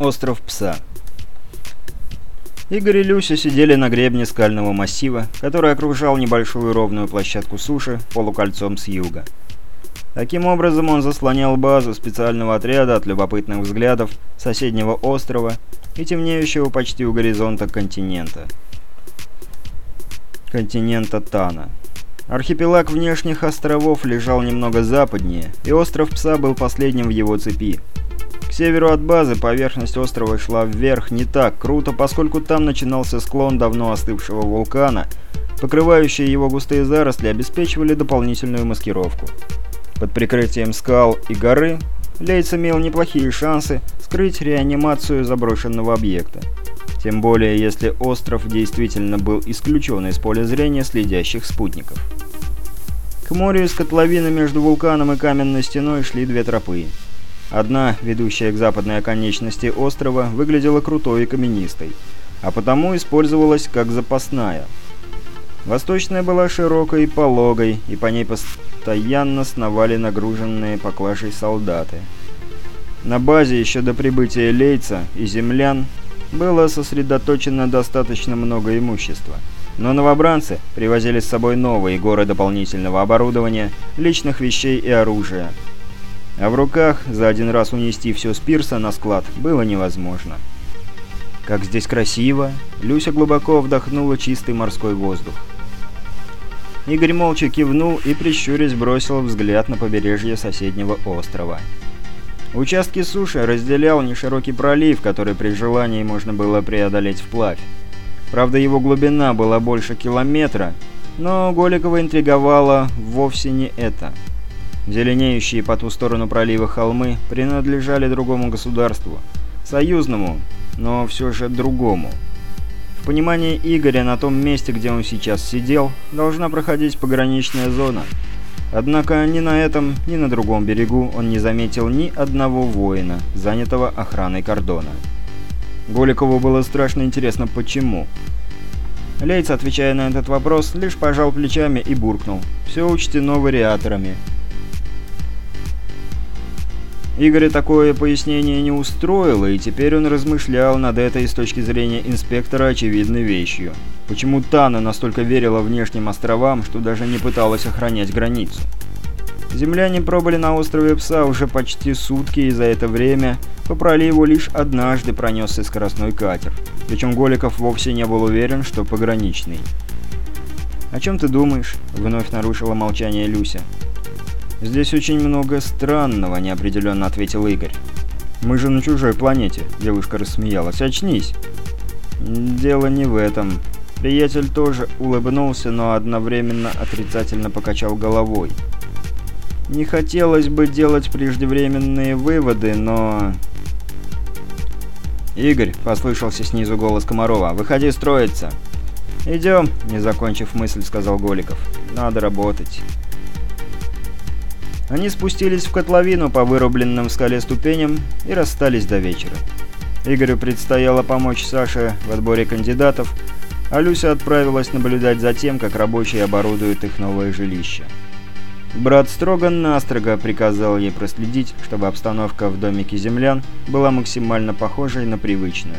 Остров Пса. Игорь и Люся сидели на гребне скального массива, который окружал небольшую ровную площадку суши полукольцом с юга. Таким образом он заслонял базу специального отряда от любопытных взглядов соседнего острова и темнеющего почти у горизонта континента. Континента Тана. Архипелаг внешних островов лежал немного западнее, и остров Пса был последним в его цепи северу от базы поверхность острова шла вверх не так круто, поскольку там начинался склон давно остывшего вулкана, покрывающие его густые заросли обеспечивали дополнительную маскировку. Под прикрытием скал и горы Лейц имел неплохие шансы скрыть реанимацию заброшенного объекта. Тем более, если остров действительно был исключен из поля зрения следящих спутников. К морю из котловины между вулканом и каменной стеной шли две тропы. Одна, ведущая к западной оконечности острова, выглядела крутой и каменистой, а потому использовалась как запасная. Восточная была широкой и пологой, и по ней постоянно сновали нагруженные поклажей солдаты. На базе еще до прибытия Лейца и землян было сосредоточено достаточно много имущества. Но новобранцы привозили с собой новые горы дополнительного оборудования, личных вещей и оружия – а в руках за один раз унести все с пирса на склад было невозможно. «Как здесь красиво!» Люся глубоко вдохнула чистый морской воздух. Игорь молча кивнул и, прищурясь, бросил взгляд на побережье соседнего острова. Участки суши разделял неширокий пролив, который при желании можно было преодолеть вплавь. Правда, его глубина была больше километра, но Голикова интриговала вовсе не это – Зеленеющие по ту сторону пролива холмы принадлежали другому государству. Союзному, но все же другому. В понимании Игоря на том месте, где он сейчас сидел, должна проходить пограничная зона. Однако ни на этом, ни на другом берегу он не заметил ни одного воина, занятого охраной кордона. Голикову было страшно интересно, почему. Лейц, отвечая на этот вопрос, лишь пожал плечами и буркнул. «Все учтено вариаторами». Игоря такое пояснение не устроило, и теперь он размышлял над этой с точки зрения инспектора очевидной вещью. Почему Тана настолько верила внешним островам, что даже не пыталась охранять границу? Земляне пробыли на острове Пса уже почти сутки, и за это время по проливу лишь однажды пронесся скоростной катер. Причем Голиков вовсе не был уверен, что пограничный. «О чем ты думаешь?» — вновь нарушила молчание Люся. «Здесь очень много странного», — неопределенно ответил Игорь. «Мы же на чужой планете», — девушка рассмеялась. «Очнись». «Дело не в этом». Приятель тоже улыбнулся, но одновременно отрицательно покачал головой. «Не хотелось бы делать преждевременные выводы, но...» «Игорь», — послышался снизу голос Комарова, — «выходи строиться». «Идем», — не закончив мысль, сказал Голиков. «Надо работать». Они спустились в котловину по вырубленным в скале ступеням и расстались до вечера. Игорю предстояло помочь Саше в отборе кандидатов, а Люся отправилась наблюдать за тем, как рабочие оборудуют их новое жилище. Брат строго-настрого приказал ей проследить, чтобы обстановка в домике землян была максимально похожей на привычную.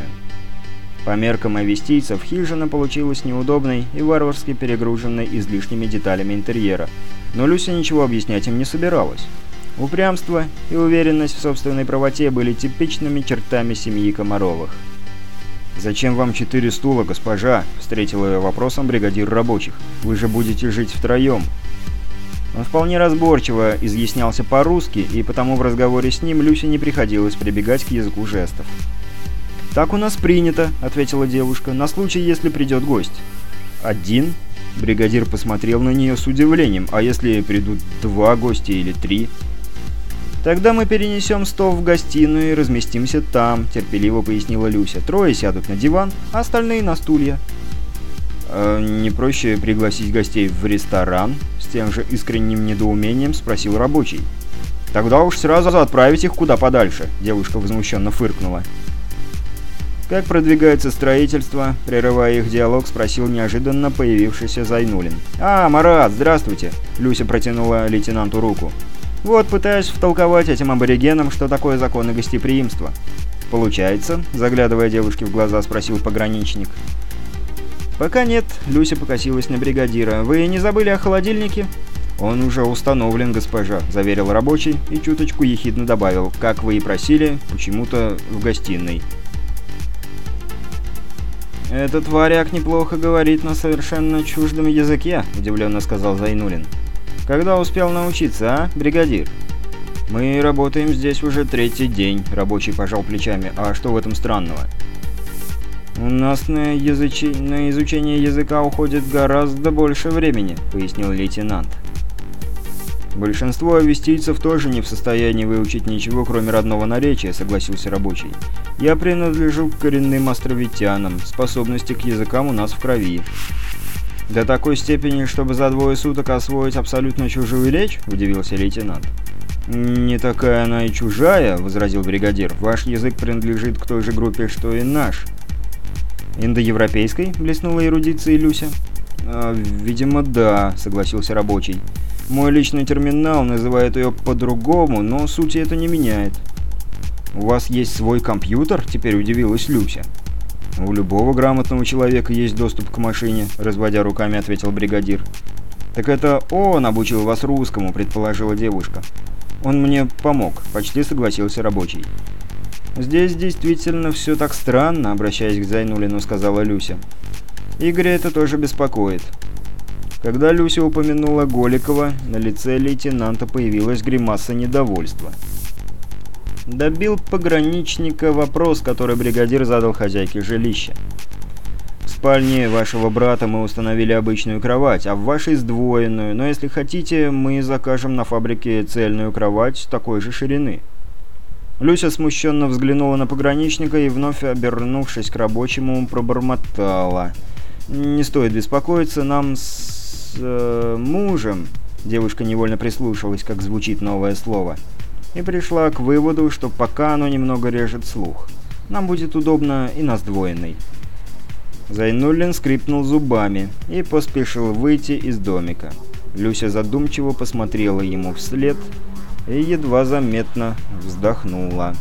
По меркам авестийцев, хижина получилась неудобной и варварски перегруженной излишними деталями интерьера, но Люся ничего объяснять им не собиралась. Упрямство и уверенность в собственной правоте были типичными чертами семьи Комаровых. «Зачем вам четыре стула, госпожа?» – встретил ее вопросом бригадир рабочих. «Вы же будете жить втроем». Он вполне разборчиво изъяснялся по-русски, и потому в разговоре с ним Люсе не приходилось прибегать к языку жестов. «Так у нас принято», — ответила девушка, — «на случай, если придет гость». «Один?» — бригадир посмотрел на нее с удивлением. «А если придут два гостя или три?» «Тогда мы перенесем стол в гостиную и разместимся там», — терпеливо пояснила Люся. «Трое сядут на диван, а остальные на стулья». «А не проще пригласить гостей в ресторан?» — с тем же искренним недоумением спросил рабочий. «Тогда уж сразу отправить их куда подальше», — девушка возмущенно фыркнула. «Как продвигается строительство?» – прерывая их диалог, спросил неожиданно появившийся Зайнулин. «А, Марат, здравствуйте!» – Люся протянула лейтенанту руку. «Вот, пытаюсь втолковать этим аборигенам, что такое законы гостеприимства». «Получается?» – заглядывая девушке в глаза, спросил пограничник. «Пока нет», — Люся покосилась на бригадира. «Вы не забыли о холодильнике?» «Он уже установлен, госпожа», — заверил рабочий и чуточку ехидно добавил. «Как вы и просили, почему-то в гостиной». «Этот варяг неплохо говорит на совершенно чуждом языке», — удивленно сказал Зайнулин. «Когда успел научиться, а, бригадир?» «Мы работаем здесь уже третий день», — рабочий пожал плечами. «А что в этом странного?» «У нас на, язычи... на изучение языка уходит гораздо больше времени», — пояснил лейтенант. «Большинство авестийцев тоже не в состоянии выучить ничего, кроме родного наречия», — согласился рабочий. «Я принадлежу к коренным островитянам. Способности к языкам у нас в крови». «До такой степени, чтобы за двое суток освоить абсолютно чужую речь?» — удивился лейтенант. «Не такая она и чужая», — возразил бригадир. «Ваш язык принадлежит к той же группе, что и наш. «Индоевропейской?» — блеснула эрудиция Люся. «А, «Видимо, да», — согласился рабочий. «Мой личный терминал называет ее по-другому, но сути это не меняет». «У вас есть свой компьютер?» — теперь удивилась Люся. «У любого грамотного человека есть доступ к машине», — разводя руками ответил бригадир. «Так это он обучил вас русскому», — предположила девушка. «Он мне помог», — почти согласился рабочий. «Здесь действительно все так странно», — обращаясь к Зайнулину, сказала Люся. Игоря это тоже беспокоит. Когда Люся упомянула Голикова, на лице лейтенанта появилась гримаса недовольства. Добил пограничника вопрос, который бригадир задал хозяйке жилища. В спальне вашего брата мы установили обычную кровать, а в вашей сдвоенную, но если хотите, мы закажем на фабрике цельную кровать такой же ширины. Люся смущенно взглянула на пограничника и, вновь обернувшись к рабочему, пробормотала. «Не стоит беспокоиться, нам э, мужем...» Девушка невольно прислушалась, как звучит новое слово. И пришла к выводу, что пока оно немного режет слух. Нам будет удобно и на сдвоенной. Зайнуллин скрипнул зубами и поспешил выйти из домика. Люся задумчиво посмотрела ему вслед и едва заметно вздохнула.